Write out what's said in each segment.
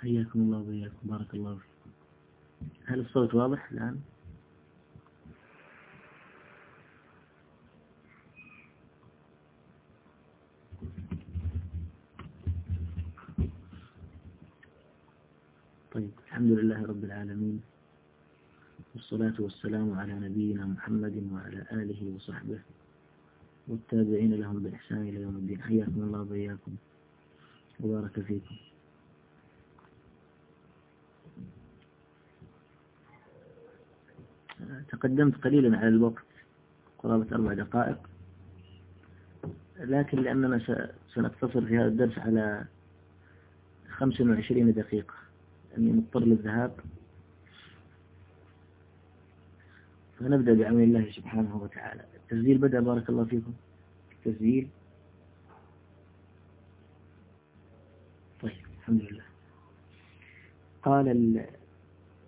حياكم الله وإياكم. بارك الله فيكم. هل الصوت واضح الآن؟ طيب الحمد لله رب العالمين والصلاة والسلام على نبينا محمد وعلى آله وصحبه والتابعين لهم بإحسان إلى يوم الدين. حياكم الله وإياكم. وبارك فيكم. تقدمت قليلا على الوقت قرابة أربع دقائق. لكن لأننا سنقتصر في هذا الدرس على 25 دقيقة. أني مضطر للذهاب. فنبدأ بعون الله سبحانه وتعالى. التسجيل بدأ بارك الله فيكم. التسجيل. طيب الحمد لله. قال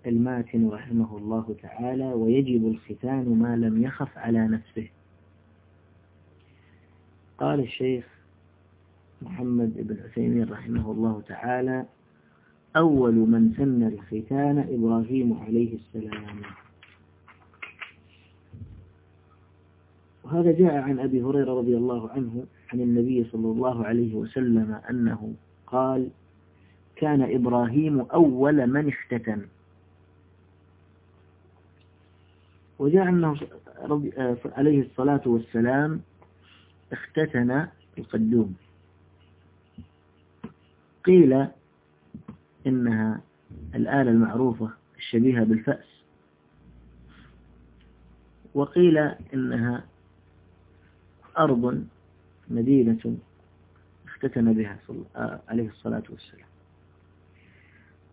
الماتن رحمه الله تعالى ويجب الختان ما لم يخف على نفسه. قال الشيخ محمد بن عثيمين رحمه الله تعالى أول من سن الختان إبراهيم عليه السلام. وهذا جاء عن أبي هريرة رضي الله عنه عن النبي صلى الله عليه وسلم أنه قال كان إبراهيم أول من اختتن. وجاء أنه عليه الصلاة والسلام اختتن القدوم. قيل إنها الآلة المعروفة الشبيهة بالفأس. وقيل إنها أرض مدينة اختتن بها عليه الصلاة والسلام.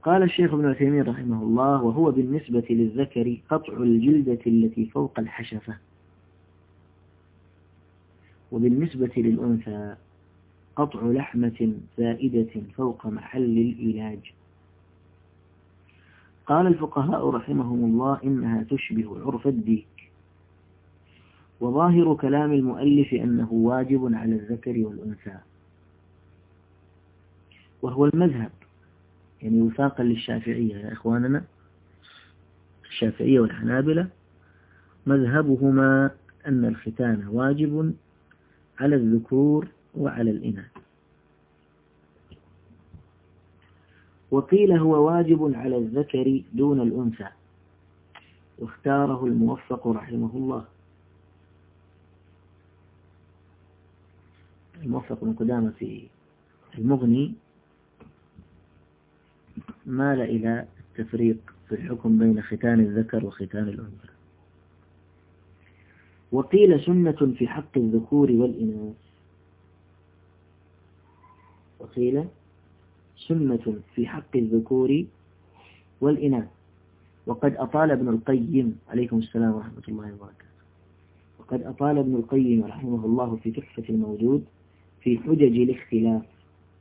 قال الشيخ ابن عثيمين رحمه الله وهو بالنسبة للذكر قطع الجلدة التي فوق الحشفة. وبالنسبة للأنثى قطع لحمة زائدة فوق محل العلاج. قال الفقهاء رحمهم الله إنها تشبه عرف الديك. وظاهر كلام المؤلف أنه واجب على الذكر والأنثى. وهو المذهب. يعني وفاقا للشافعية يا إخواننا. الشافعية والحنابلة مذهبهما أن الختان واجب على الذكور وعلى الإناث. وقيل هو واجب على الذكر دون الأنثى. واختاره الموفق رحمه الله. الموفق من قدامة في المغني مال إلى التفريق في الحكم بين ختان الذكر وختان الأنثى. وقيل سنة في حق الذكور والإناث. وقيل سنة في حق الذكور والإناث. وقد أطال ابن القيم عليكم السلام ورحمة الله وبركاته. وقد أطال ابن القيم رحمه الله في تحفة الموجود في حجج الاختلاف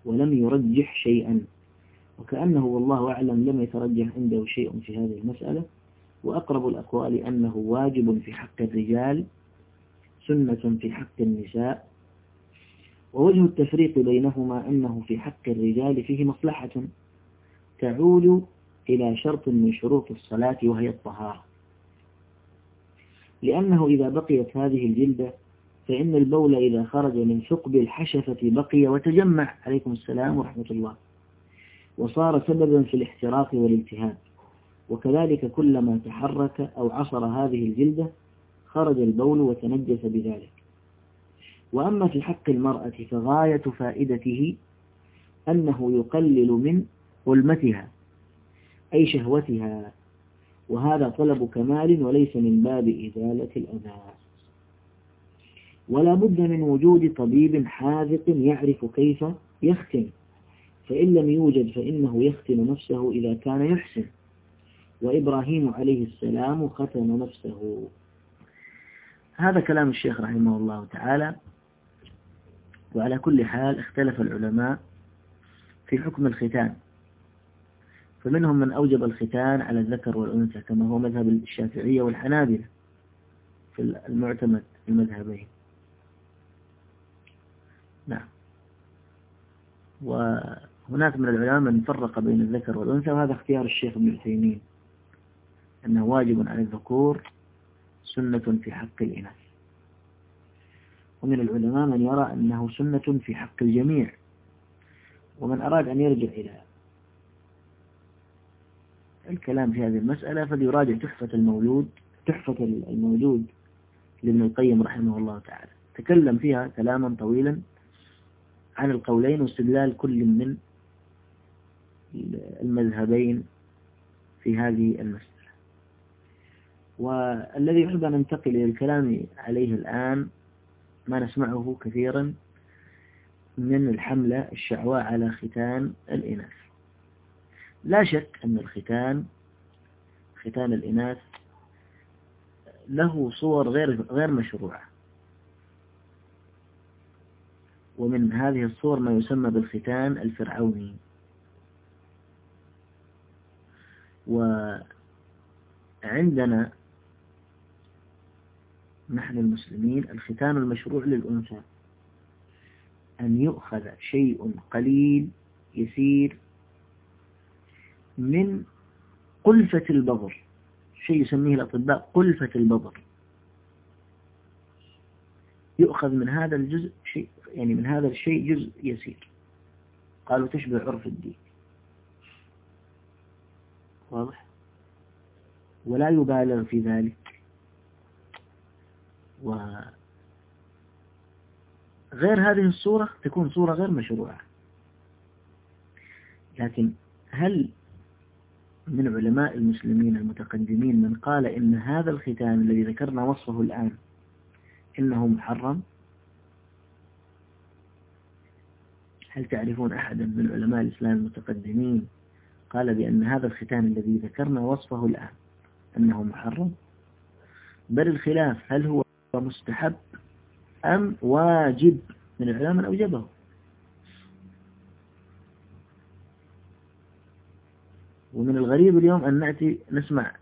ولم يرجح شيئا. وكأنه والله أعلم لم يترجح عنده شيء في هذه المسألة وأقرب الأقوال أنه واجب في حق الرجال سنة في حق النساء ووجه التفريق بينهما أنه في حق الرجال فيه مصلحة تعود إلى شرط من شروط الصلاة وهي الطهارة. لأنه إذا بقيت هذه الجلدة فإن البول إذا خرج من ثقب الحشفة بقي وتجمع. عليكم السلام ورحمة الله. وصار سببا في الاحتراق والالتهاب. وكذلك كلما تحرك أو عصر هذه الجلدة خرج البول وتنجس بذلك. وأما في حق المرأة فغاية فائدته أنه يقلل من ظلمتها أي شهوتها وهذا طلب كمال وليس من باب إزالة الأذى. ولا بد من وجود طبيب حاذق يعرف كيف يختم. فإن لم يوجد فإنه يختم نفسه إذا كان يحسن. وإبراهيم عليه السلام ختم نفسه. هذا كلام الشيخ رحمه الله تعالى. وعلى كل حال اختلف العلماء في حكم الختان. فمنهم من أوجب الختان على الذكر والأنثى كما هو مذهب الشافعية والحنابلة في المعتمد في المذهبين. نعم. هناك من العلماء من فرق بين الذكر والأنثى وهذا اختيار الشيخ ابن عثيمين أنه واجب على الذكور سنة في حق الإناث. ومن العلماء من يرى أنه سنة في حق الجميع ومن أراد أن يرجع إلى الكلام في هذه المسألة فليراجع تحفة المولود تحفة المولود لابن القيم رحمه الله تعالى. تكلم فيها كلاما طويلا عن القولين واستدلال كل من المذهبين في هذه المسألة. والذي يحب أن ننتقل إلى الكلام عليه الآن ما نسمعه كثيرا من الحملة الشعواء على ختان الإناث. لا شك أن الختان ختان الإناث له صور غير غير مشروعة. ومن هذه الصور ما يسمى بالختان الفرعوني. وعندنا نحن المسلمين الختان المشروع للأنثى أن يؤخذ شيء قليل يسير من قلفة البظر شيء يسميه الأطباء قلفة البظر يؤخذ من هذا الجزء شيء يعني من هذا الشيء جزء يسير. قالوا تشبه عرف الدين. واضح؟ ولا يبالغ في ذلك. وغير هذه الصورة تكون صورة غير مشروعة. لكن هل من علماء المسلمين المتقدمين من قال إن هذا الختان الذي ذكرنا وصفه الآن إنه محرم؟ هل تعرفون أحدا من علماء الإسلام المتقدمين قال بأن هذا الختان الذي ذكرنا وصفه الآن أنه محرم. بل الخلاف هل هو مستحب أم واجب من العلماء من أوجبه؟ ومن الغريب اليوم أن نأتي نسمع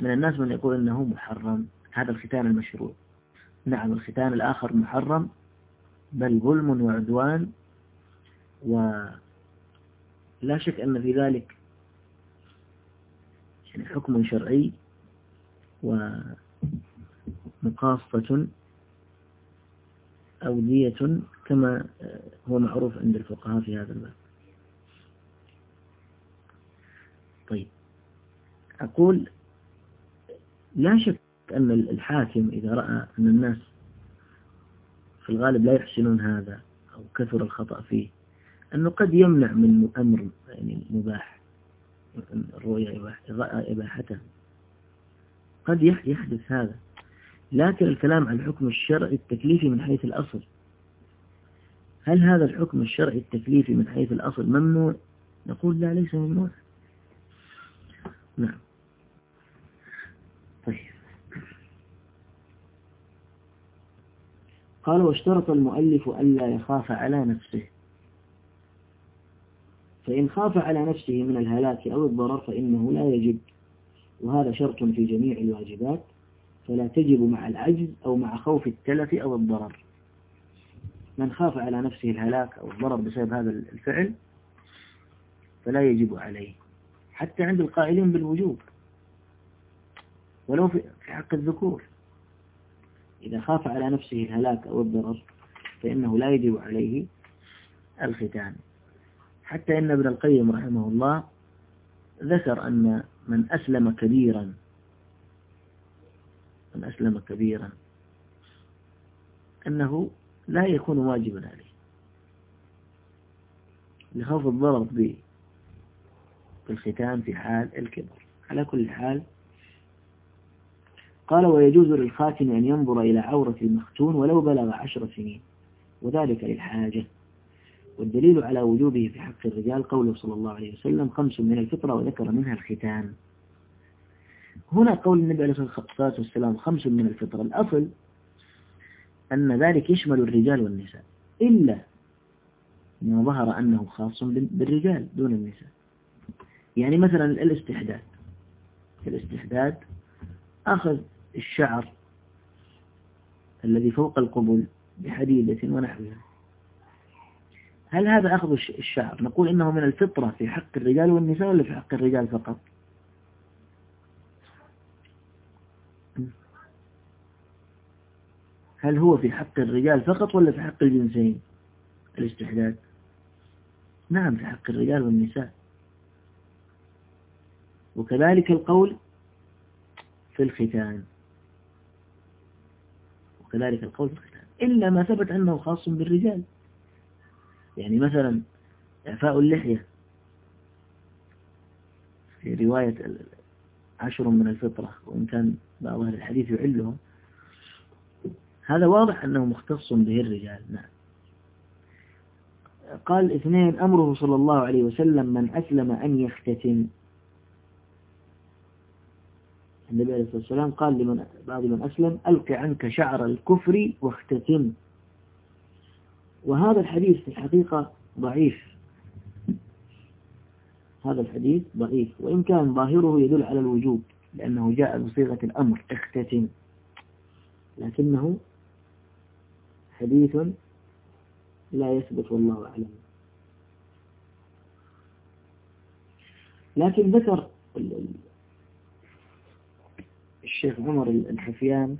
من الناس من يقول أنه محرم هذا الختان المشروع. نعم الختان الآخر محرم بل ظلم وعدوان ولا شك أن في ذلك يعني حكم شرعي ومقاصة أو دية كما هو معروف عند الفقهاء في هذا الباب. طيب. أقول لا شك أن الحاكم إذا رأى أن الناس في الغالب لا يحسنون هذا أو كثر الخطأ فيه أنه قد يمنع من أمر يعني مباح الرؤية إباحته. قد يحدث هذا. لكن الكلام عن الحكم الشرعي التكليفي من حيث الأصل. هل هذا الحكم الشرعي التكليفي من حيث الأصل ممنوع؟ نقول لا ليس ممنوع. نعم. طيب. قال واشترط المؤلف ألا يخاف على نفسه. فإن خاف على نفسه من الهلاك أو الضرر فإنه لا يجب. وهذا شرط في جميع الواجبات فلا تجب مع العجز أو مع خوف التلف أو الضرر. من خاف على نفسه الهلاك أو الضرر بسبب هذا الفعل فلا يجب عليه. حتى عند القائلين بالوجوب. ولو في حق الذكور. إذا خاف على نفسه الهلاك أو الضرر فإنه لا يجب عليه الختان. حتى إن ابن القيم رحمه الله ذكر أن من أسلم كبيرا من أسلم كبيرا أنه لا يكون واجبا عليه. لخوف الضرر بالختان في حال الكبر. على كل حال قال ويجوز للخاتم أن ينظر إلى عورة المختون ولو بلغ عشر سنين وذلك للحاجة. والدليل على وجوبه في حق الرجال قوله صلى الله عليه وسلم خمس من الفطرة وذكر منها الختان. هنا قول النبي عليه الصلاة والسلام خمس من الفطرة. الأصل أن ذلك يشمل الرجال والنساء. إلا ما ظهر أنه خاص بالرجال دون النساء. يعني مثلا الاستحداد. الاستحداد أخذ الشعر الذي فوق القبل بحديدة ونحوها. هل هذا أخذ الشعر؟ نقول إنه من الفطرة في حق الرجال والنساء ولا في حق الرجال فقط؟ هل هو في حق الرجال فقط ولا في حق الجنسين؟ الاستحداد. نعم في حق الرجال والنساء. وكذلك القول في الختان. وكذلك القول في الختان. إلا ما ثبت أنه خاص بالرجال. يعني مثلا إعفاء اللحية في رواية عشر من الفطرة وإن كان بعض أهل الحديث يعلهم هذا واضح أنه مختص به الرجال. نعم. قال اثنين أمره صلى الله عليه وسلم من أسلم أن يختتم. النبي عليه الصلاة والسلام قال لمن بعض من أسلم ألق عنك شعر الكفر واختتم. وهذا الحديث في الحقيقة ضعيف. هذا الحديث ضعيف. وإن كان ظاهره يدل على الوجوب لأنه جاء بصيغة الأمر اختتم. لكنه حديث لا يثبت والله أعلم. لكن ذكر الشيخ عمر الحفيان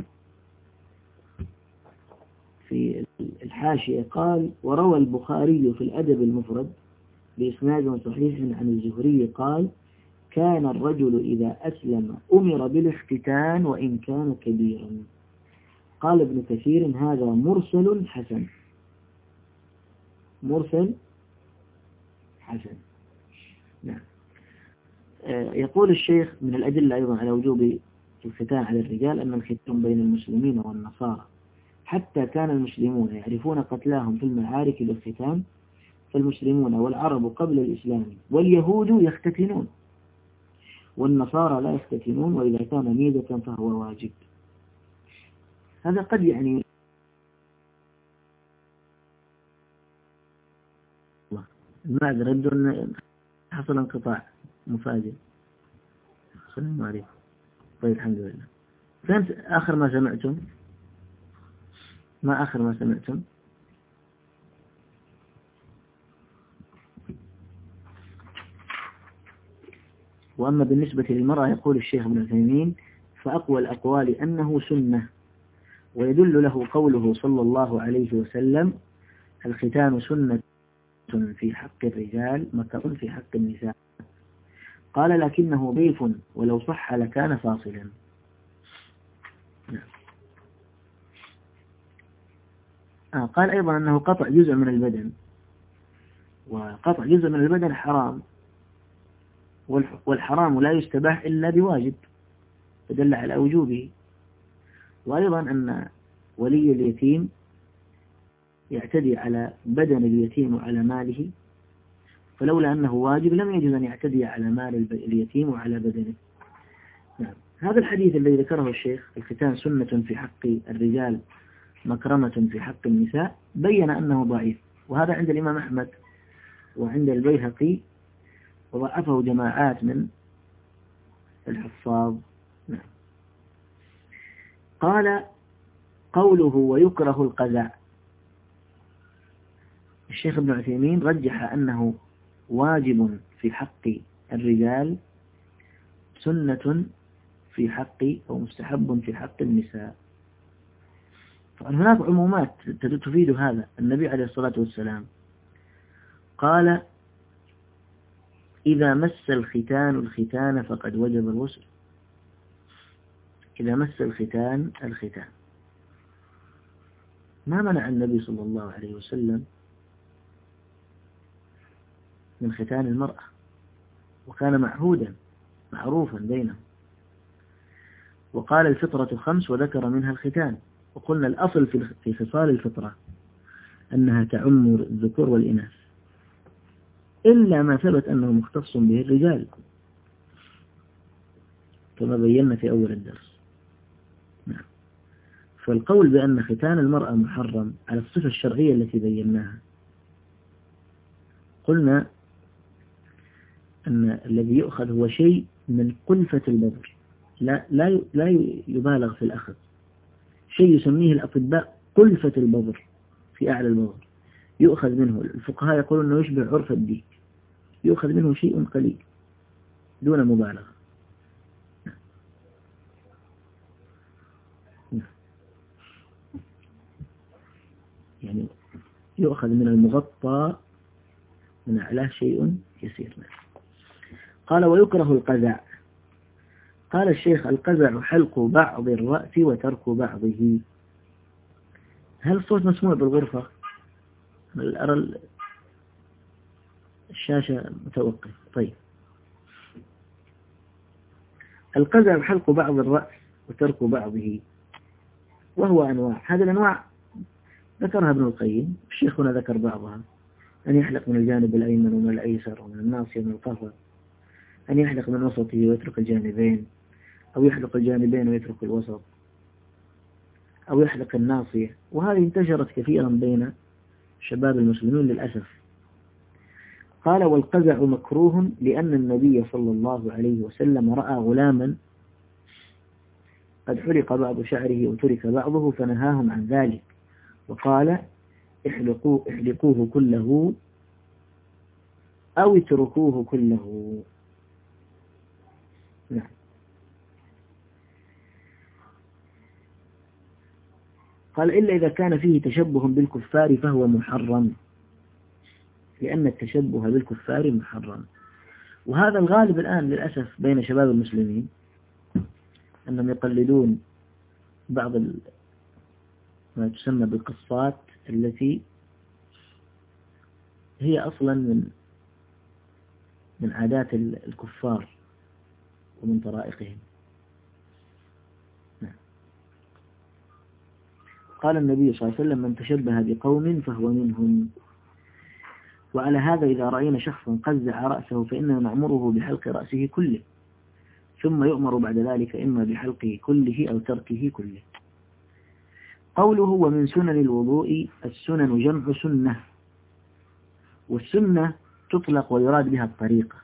في الحاشية قال وروى البخاري في الأدب المفرد بإسناد صحيح عن الزهري قال كان الرجل إذا أسلم أمر بالاختتان وإن كان كبيرا. قال ابن كثير هذا مرسل حسن. مرسل حسن. نعم. آه، يقول الشيخ من الأدلة أيضا على وجوب الختان على الرجال أن الختان بين المسلمين والنصارى. حتى كان المسلمون يعرفون قتلاهم في المعارك بالختان فالمسلمون والعرب قبل الإسلام واليهود يختتنون والنصارى لا يختتنون وإذا كان ميزة فهو واجب. هذا قد يعني المعذرة يبدو أن حصل انقطاع مفاجئ. السلام عليكم. طيب الحمد لله. فهمت آخر ما سمعتم؟ ما آخر ما سمعتم؟ وأما بالنسبة للمرأة يقول الشيخ ابن عثيمين فأقوى الأقوال أنه سنة. ويدل له قوله صلى الله عليه وسلم الختان سنة في حق الرجال مكر في حق النساء. قال لكنه ضيف ولو صح لكان فاصلا نعم. آه قال أيضا أنه قطع جزء من البدن. وقطع جزء من البدن حرام. والحرام لا يستباح إلا بواجب فدل على وجوبه. وأيضا أن ولي اليتيم يعتدي على بدن اليتيم وعلى ماله فلولا أنه واجب لم يجوز أن يعتدي على مال اليتيم وعلى بدنه. نعم. هذا الحديث الذي ذكره الشيخ الختان سنة في حق الرجال مكرمة في حق النساء بين أنه ضعيف. وهذا عند الإمام أحمد وعند البيهقي وضعفه جماعات من الحفاظ. نعم. قال قوله ويكره القزع الشيخ ابن عثيمين رجح أنه واجب في حق الرجال سنة في حق أو مستحب في حق النساء. طبعا هناك عمومات تفيد هذا. النبي عليه الصلاة والسلام قال إذا مس الختان الختان فقد وجب الغسل. إذا مس الختان الختان. ما منع النبي صلى الله عليه وسلم من ختان المرأة؟ وكان معهودا معروفا بينهم. وقال الفطرة خمس وذكر منها الختان. وقلنا الأصل في خصال الفطرة أنها تعم الذكور والإناث. إلا ما ثبت أنه مختص به الرجال. كما بينا في أول الدرس. نعم. فالقول بأن ختان المرأة محرم على الصفة الشرعية التي بيناها. قلنا أن الذي يؤخذ هو شيء من قلفة البذر. لا, لا, لا يبالغ في الأخذ. شيء يسميه الأطباء قلفة البذر في أعلى البذر يؤخذ منه الفقهاء يقولون أنه يشبه عرف الديك يؤخذ منه شيء قليل دون مبالغة. يعني يؤخذ من المغطى من أعلاه شيء يسير قال ويكره القزع قال الشيخ القزع حلق بعض الرأس وترك بعضه. هل الصوت مسموع بالغرفة؟ أرى الشاشة متوقف؟ طيب. القزع حلق بعض الرأس وترك بعضه. وهو أنواع. هذه الأنواع ذكرها ابن القيم. الشيخ هنا ذكر بعضها. أن يحلق من الجانب الأيمن ومن الأيسر ومن الناصية ومن القهوة. أن يحلق من وسطه ويترك الجانبين. أو يحلق الجانبين ويترك الوسط أو يحلق الناصية. وهذه انتشرت كثيرا بين شباب المسلمين للأسف. قال والقزع مكروه لأن النبي صلى الله عليه وسلم رأى غلاما قد حرق بعض شعره وترك بعضه فنهاهم عن ذلك. وقال احلقوه, احلقوه كله أو اتركوه كله. نعم. قال إلا إذا كان فيه تشبه بالكفار فهو محرم. لأن التشبه بالكفار محرم. وهذا الغالب الآن للأسف بين شباب المسلمين أنهم يقلدون بعض ما تسمى بالقصات التي هي أصلا من من عادات الكفار ومن طرائقهم نعم. قال النبي صلى الله عليه وسلم من تشبه بقوم فهو منهم. وعلى هذا إذا رأينا شخصا قزع رأسه فإننا نأمره بحلق رأسه كله. ثم يؤمر بعد ذلك إما بحلقه كله أو تركه كله. قوله ومن سنن الوضوء السنن جمع سنة. والسنة تطلق ويراد بها الطريقة.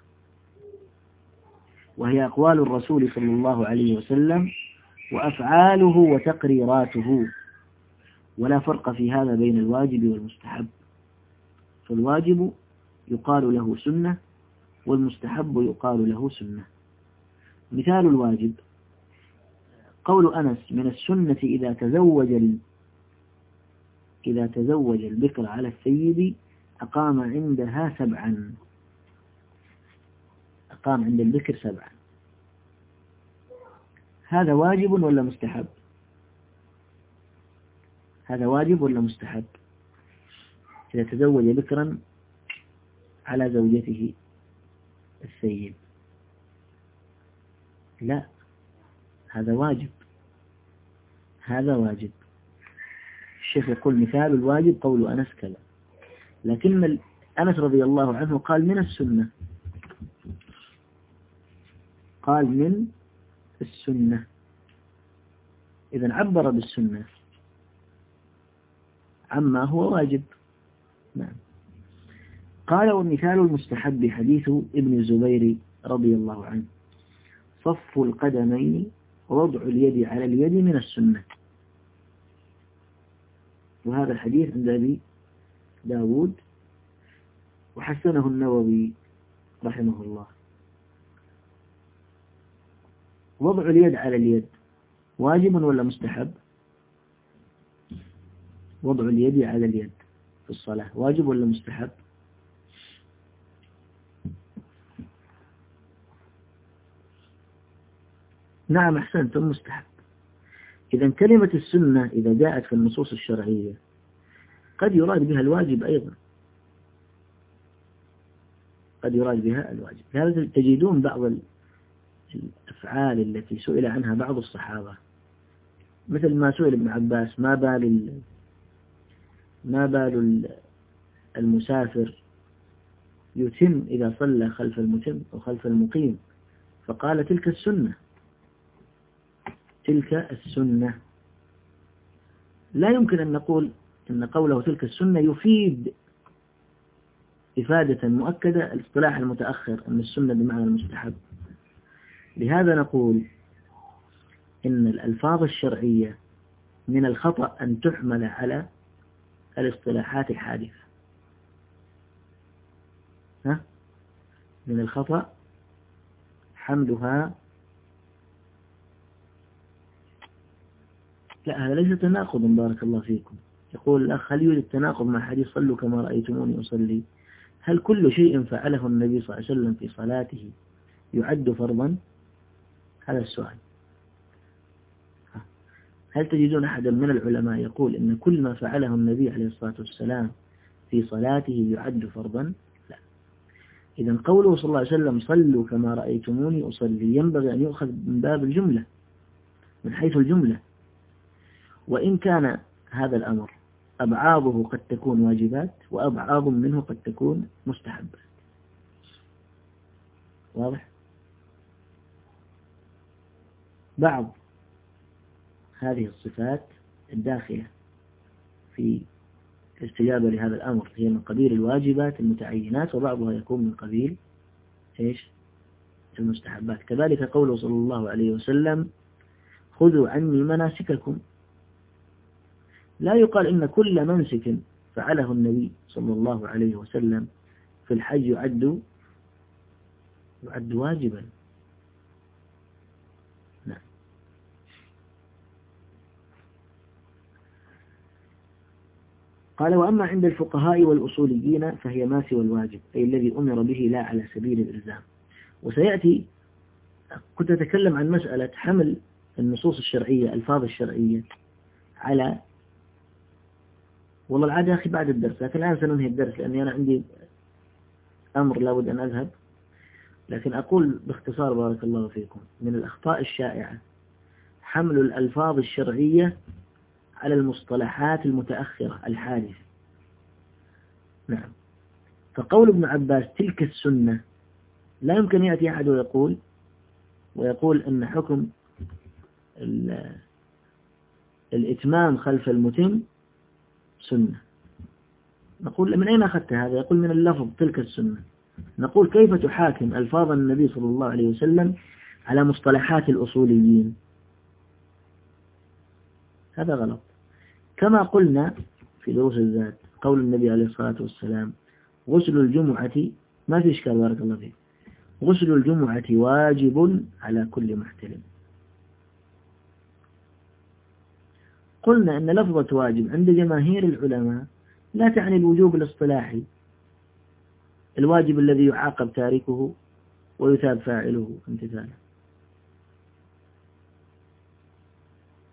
وهي أقوال الرسول صلى الله عليه وسلم وأفعاله وتقريراته. ولا فرق في هذا بين الواجب والمستحب. فالواجب يقال له سنة والمستحب يقال له سنة. مثال الواجب قول أنس من السنة إذا تزوج إذا تزوج البكر على السيد أقام عندها سبعا. أقام عند البكر سبعا. هذا واجب ولا مستحب؟ هذا واجب ولا مستحب؟ إذا تزوج بكرا على زوجته السيد. لا هذا واجب. هذا واجب. الشيخ يقول مثال الواجب قول أنس كذا. لكن أنس رضي الله عنه قال من السنة. قال من السنة. إذا عبر بالسنة. عما هو واجب. نعم. قال والمثال المستحب حديث ابن الزبير رضي الله عنه. صف القدمين ووضع اليد على اليد من السنة. وهذا الحديث عند أبي داود وحسنه النووي رحمه الله. وضع اليد على اليد واجب ولا مستحب؟ وضع اليد على اليد في الصلاة. واجب ولا مستحب؟ نعم أحسنتم مستحب. إذا كلمة السنة إذا جاءت في النصوص الشرعية قد يراد بها الواجب أيضا. قد يراد بها الواجب. لهذا تجدون بعض الأفعال التي سئل عنها بعض الصحابة؟ مثل ما سئل ابن عباس ما بال ما بال المسافر يتم إذا صلى خلف المتم أو خلف المقيم. فقال تلك السنة. تلك السنة. لا يمكن أن نقول أن قوله تلك السنة يفيد إفادة مؤكدة الاصطلاح المتأخر أن السنة بمعنى المستحب. لهذا نقول إن الألفاظ الشرعية من الخطأ أن تحمل على الاصطلاحات الحادثة. ها؟ من الخطأ حملها. لا هذا ليس تناقض بارك الله فيكم. يقول الأخ هل يوجد تناقض مع حديث صلوا كما رأيتموني أصلي؟ هل كل شيء فعله النبي صلى الله عليه وسلم في صلاته يعد فرضا؟ هذا السؤال. هل تجدون أحدا من العلماء يقول إن كل ما فعله النبي عليه الصلاة والسلام في صلاته يعد فرضا؟ لا. إذا قوله صلى الله عليه وسلم صلوا كما رأيتموني أصلي. ينبغي أن يؤخذ من باب الجملة من حيث الجملة. وإن كان هذا الأمر أبعاضه قد تكون واجبات وأبعاض منه قد تكون مستحبات. واضح؟ بعض هذه الصفات الداخلة في الاستجابة لهذا الأمر هي من قبيل الواجبات المتعينات وبعضها يكون من قبيل إيش؟ المستحبات. كذلك قوله صلى الله عليه وسلم خذوا عني مناسككم. لا يقال إن كل منسك فعله النبي صلى الله عليه وسلم في الحج يعد يعد واجبا. قال وأما عند الفقهاء والأصوليين فهي ما سوى الواجب أي الذي أمر به لا على سبيل الإلزام. وسيأتي كنت أتكلم عن مسألة حمل النصوص الشرعية ألفاظ الشرعية على والله العادة أخي بعد الدرس لكن الآن سننهي الدرس لأني أنا عندي أمر لابد أن أذهب. لكن أقول باختصار بارك الله فيكم من الأخطاء الشائعة حمل الألفاظ الشرعية على المصطلحات المتأخرة الحادثة. نعم. فقول ابن عباس تلك السنة لا يمكن يأتي أحد ويقول ويقول أن حكم الإتمام خلف المتم سنة. نقول من أين أخذت هذا؟ يقول من اللفظ تلك السنة. نقول كيف تحاكم ألفاظ النبي صلى الله عليه وسلم على مصطلحات الأصوليين؟ هذا غلط. كما قلنا في دروس الذات قول النبي عليه الصلاة والسلام غسل الجمعة ما في إشكال بارك الله فيك. غسل الجمعة واجب على كل محتلم قلنا أن لفظة واجب عند جماهير العلماء لا تعني الوجوب الاصطلاحي. الواجب الذي يعاقب تاركه ويثاب فاعله امتثاله.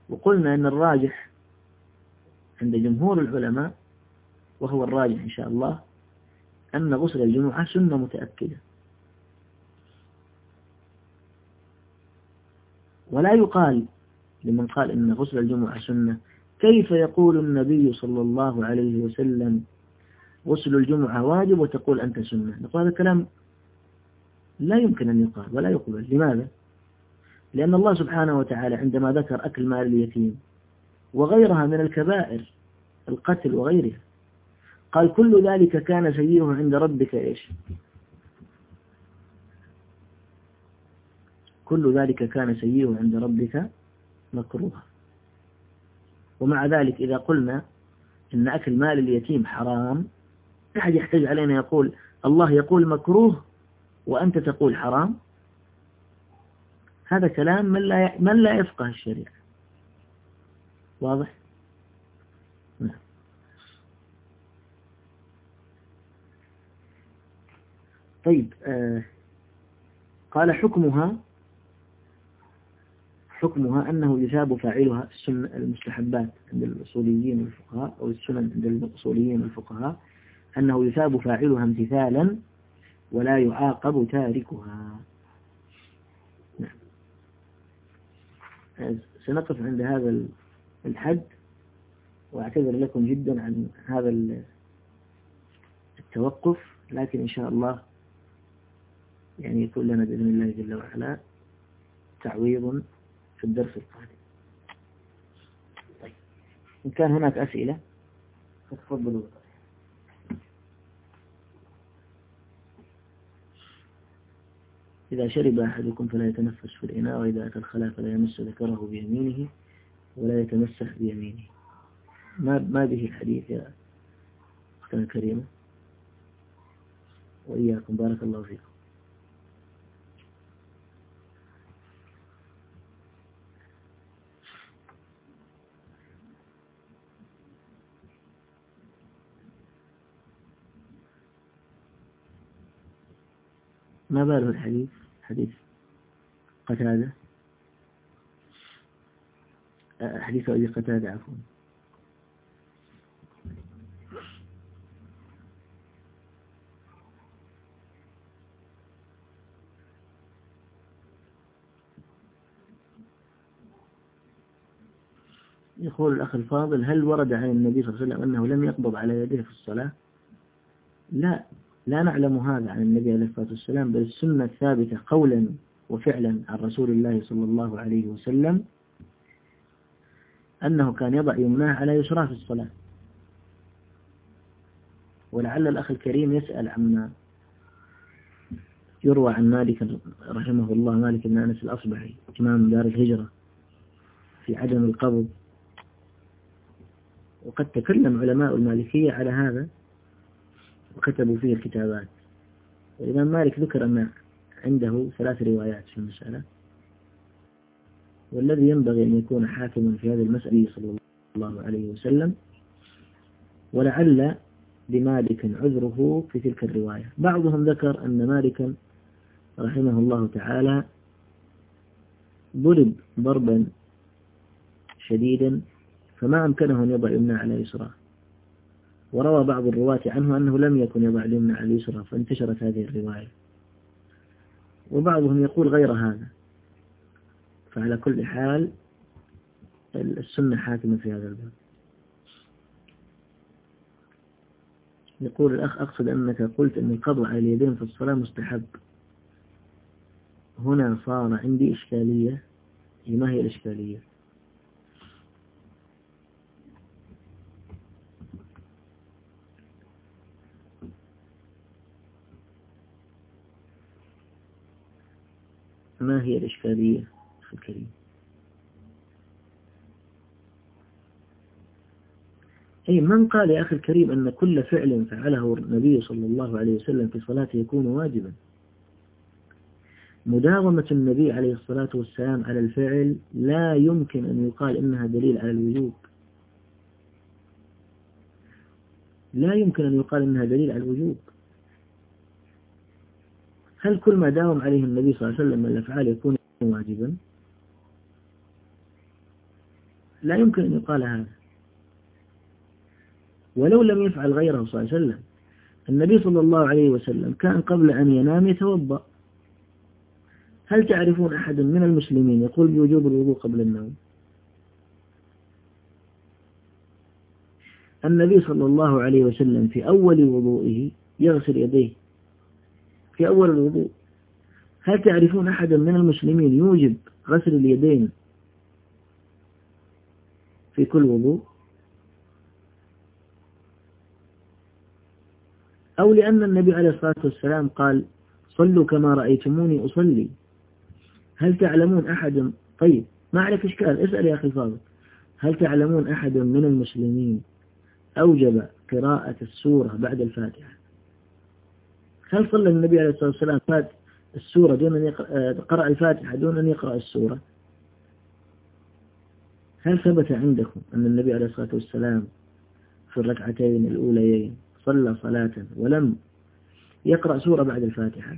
وقلنا أن الراجح عند جمهور العلماء وهو الراجح إن شاء الله أن غسل الجمعة سنة متأكدة. ولا يقال لمن قال إن غسل الجمعة سنة كيف يقول النبي صلى الله عليه وسلم غسل الجمعة واجب وتقول أنت سنة؟ نقول هذا كلام لا يمكن أن يقال ولا يقبل. لماذا؟ لأن الله سبحانه وتعالى عندما ذكر أكل مال اليتيم وغيرها من الكبائر القتل وغيرها. قال كل ذلك كان سيئه عند ربك إيش؟ كل ذلك كان سيئه عند ربك مكروها. ومع ذلك إذا قلنا إن أكل مال اليتيم حرام أحد يحتاج علينا يقول الله يقول مكروه وأنت تقول حرام؟ هذا كلام من لا من لا يفقه الشريعة. واضح؟ نعم طيب آه قال حكمها حكمها أنه يثاب فاعلها السنة المستحبات عند الأصوليين والفقهاء أو السنن عند الأصوليين والفقهاء أنه يثاب فاعلها امتثالا ولا يعاقب تاركها نعم سنقف عند هذا الحد وأعتذر لكم جدا عن هذا التوقف لكن إن شاء الله يعني يكون لنا بإذن الله جل وعلا تعويض في الدرس القادم. طيب إن كان هناك أسئلة فتفضلوا. إذا شرب أحدكم فلا يتنفس في الإناء وإذا أتى الخلاء فلا يمس ذكره بيمينه. ولا يتمسح بيمينه. ما ما به الحديث يا أختنا الكريمة. وإياكم. بارك الله فيكم. ما باله الحديث؟ حديث قتادة. حديث أبي قتادة عفوا. يقول الأخ الفاضل هل ورد عن النبي صلى الله عليه وسلم أنه لم يقبض على يديه في الصلاة؟ لا لا نعلم هذا عن النبي عليه الصلاة والسلام بل السنة الثابتة قولا وفعلا عن رسول الله صلى الله عليه وسلم. أنه كان يضع يمناه على يسراه في الصلاة. ولعل الأخ الكريم يسأل عما يروى عن مالك رحمه الله مالك بن أنس الأصبحي إمام دار الهجرة في عدم القبض. وقد تكلم علماء المالكية على هذا وكتبوا فيه الكتابات. والإمام مالك ذكر أن عنده ثلاث روايات في المسألة. والذي ينبغي أن يكون حاكما في هذه المسألة صلى الله عليه وسلم ولعل لمالك عذره في تلك الرواية. بعضهم ذكر أن مالكا رحمه الله تعالى ضرب ضربا شديدا فما أمكنه أن يضع يمنى على يسرى وروى بعض الرواة عنه أنه لم يكن يضع اليمنى على اليسرى فانتشرت هذه الرواية. وبعضهم يقول غير هذا. فعلى كل حال السنة حاكمة في هذا الباب. يقول الأخ أقصد أنك قلت أن القبض على اليدين في الصلاة مستحب. هنا صار عندي إشكالية ما هي الإشكالية؟ ما هي الإشكالية؟ الكريم. أي من قال يا أخي الكريم أن كل فعل فعله النبي صلى الله عليه وسلم في صلاته يكون واجبا؟ مداومة النبي عليه الصلاة والسلام على الفعل لا يمكن أن يقال إنها دليل على الوجوب. لا يمكن أن يقال إنها دليل على الوجوب. هل كل ما داوم عليه النبي صلى الله عليه وسلم من الأفعال يكون واجبا؟ لا يمكن أن يقال هذا. ولو لم يفعل غيره صلى الله عليه وسلم النبي صلى الله عليه وسلم كان قبل أن ينام يتوضأ. هل تعرفون أحد من المسلمين يقول بوجوب الوضوء قبل النوم؟ النبي صلى الله عليه وسلم في أول وضوئه يغسل يديه. في أول الوضوء. هل تعرفون أحدا من المسلمين يوجب غسل اليدين في كل وضوء. أو لأن النبي عليه الصلاة والسلام قال صلوا كما رأيتموني أصلي. هل تعلمون أحد؟ طيب ما عليك إشكال اسأل يا أخي فاضل هل تعلمون أحد من المسلمين؟ أوجب قراءة السورة بعد الفاتحة. هل صلى النبي عليه الصلاة والسلام فات السورة دون أن يقرأ, قرأ الفاتحة دون أن يقرأ السورة؟ هل ثبت عندكم أن النبي عليه الصلاة والسلام في الركعتين الأوليين صلى صلاة ولم يقرأ سورة بعد الفاتحة؟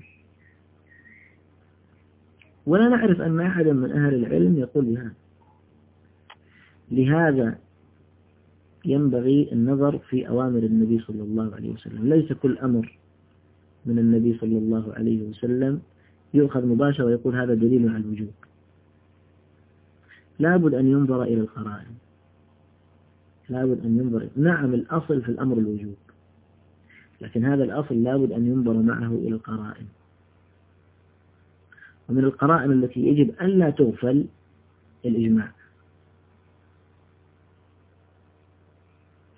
ولا نعرف أن أحدا من أهل العلم يقول بهذا. لهذا ينبغي النظر في أوامر النبي صلى الله عليه وسلم. ليس كل أمر من النبي صلى الله عليه وسلم يؤخذ مباشرة ويقول هذا دليل على الوجوب. لابد أن ينظر إلى القرائن لابد أن ينظر نعم الأصل في الأمر الوجوب. لكن هذا الأصل لابد أن ينظر معه إلى القرائن. ومن القرائن التي يجب أن لا تغفل الإجماع.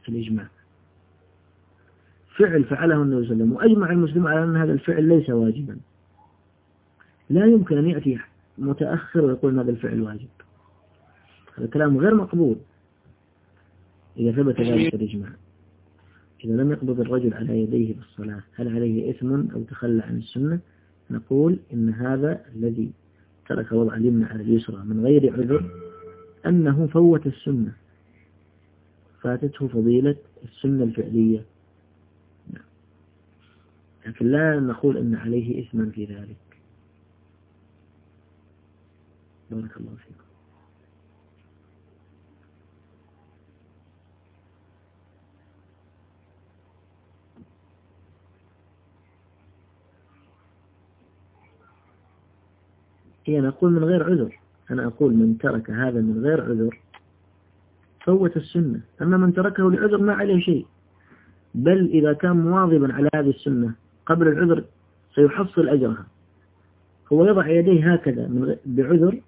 الإجماع. فعل فعله النبي صلى الله عليه وسلم وأجمع المسلمون على أن هذا الفعل ليس واجبا. لا يمكن أن يأتي متأخر ويقول هذا الفعل واجب. هذا كلام غير مقبول. إذا ثبت ذلك الإجماع إذا لم يقبض الرجل على يديه بالصلاة هل عليه إثم أو تخلى عن السنة؟ نقول إن هذا الذي ترك وضع اليمنى على اليسرى من غير عذر أنه فوت السنة. فاتته فضيلة السنة الفعلية. لكن لا نقول أن عليه إثما في ذلك. بارك الله فيكم. هي نقول من غير عذر. أنا أقول من ترك هذا من غير عذر فوت السنة. أما من تركه لعذر ما عليه شيء. بل إذا كان مواظبا على هذه السنة قبل العذر سيحصل أجرها. هو يضع يديه هكذا من بعذر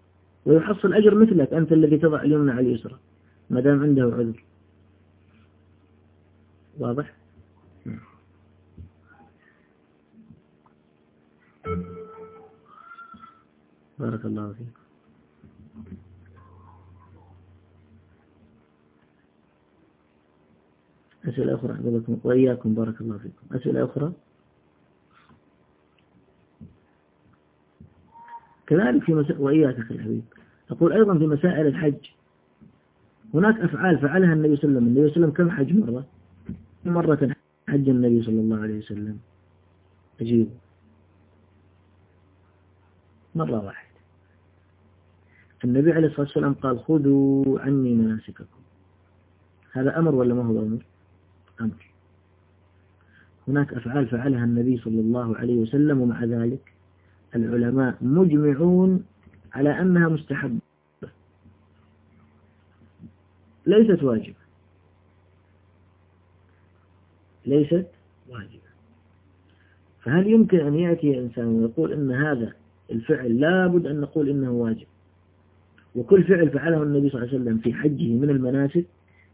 ويحصل أجر مثلك أنت الذي تضع اليمنى على اليسرى ما دام عنده عذر. واضح؟ بارك الله فيك. أسئلة أخرى حفظكم وإياكم بارك الله فيكم. أسئلة أخرى؟ كذلك في مسائل وإياك أخي الحبيب. أقول أيضا في مسائل الحج. هناك أفعال فعلها النبي صلى الله عليه وسلم. النبي صلى الله عليه وسلم كم حج مرة؟ مرة حج النبي صلى الله عليه وسلم. أجيب مرة واحدة النبي عليه الصلاة والسلام قال خذوا عني مناسككم. هذا أمر ولا ما هو أمر؟ أمر. هناك أفعال فعلها النبي صلى الله عليه وسلم ومع ذلك العلماء مجمعون على أنها مستحبة. ليست واجبة. ليست واجبة. فهل يمكن أن يأتي إنسان ويقول أن هذا الفعل لابد أن نقول إنه واجب؟ وكل فعل فعله النبي صلى الله عليه وسلم في حجه من المناسك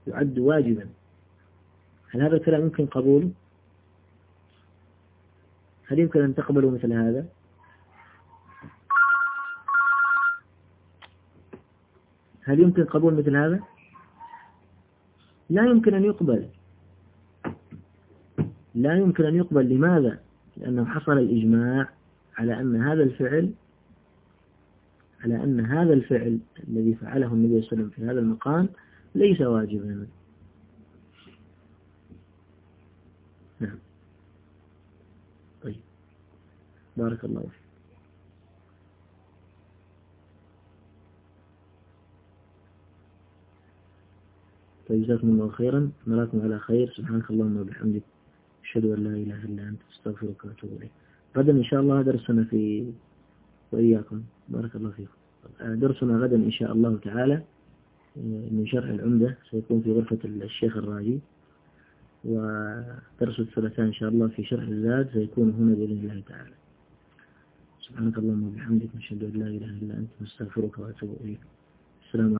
يعد واجبا. هل هذا الكلام يمكن قبوله؟ هل يمكن أن تقبلوا مثل هذا؟ هل يمكن قبول مثل هذا؟ لا يمكن أن يقبل. لا يمكن أن يقبل. لماذا؟ لأنه حصل الإجماع على أن هذا الفعل على أن هذا الفعل الذي فعله النبي صلى الله عليه وسلم في هذا المقام ليس واجبا. نعم. طيب. بارك الله فيك. طيب جزاكم الله خيرا. نراكم على خير. سبحانك اللهم وبحمدك. أشهد أن لا إله إلا أنت. أستغفرك وأتوب إليك. غدا إن شاء الله درسنا في وإياكم. بارك الله فيكم. درسنا غدا إن شاء الله تعالى من شرح العمدة. سيكون في غرفة الشيخ الراجي. ودرس الثلاثاء إن شاء الله في شرح الزاد سيكون هنا بإذن الله تعالى. سبحانك اللهم وبحمدك نشهد أن لا إله إلا أنت نستغفرك وأتوب إليك. السلام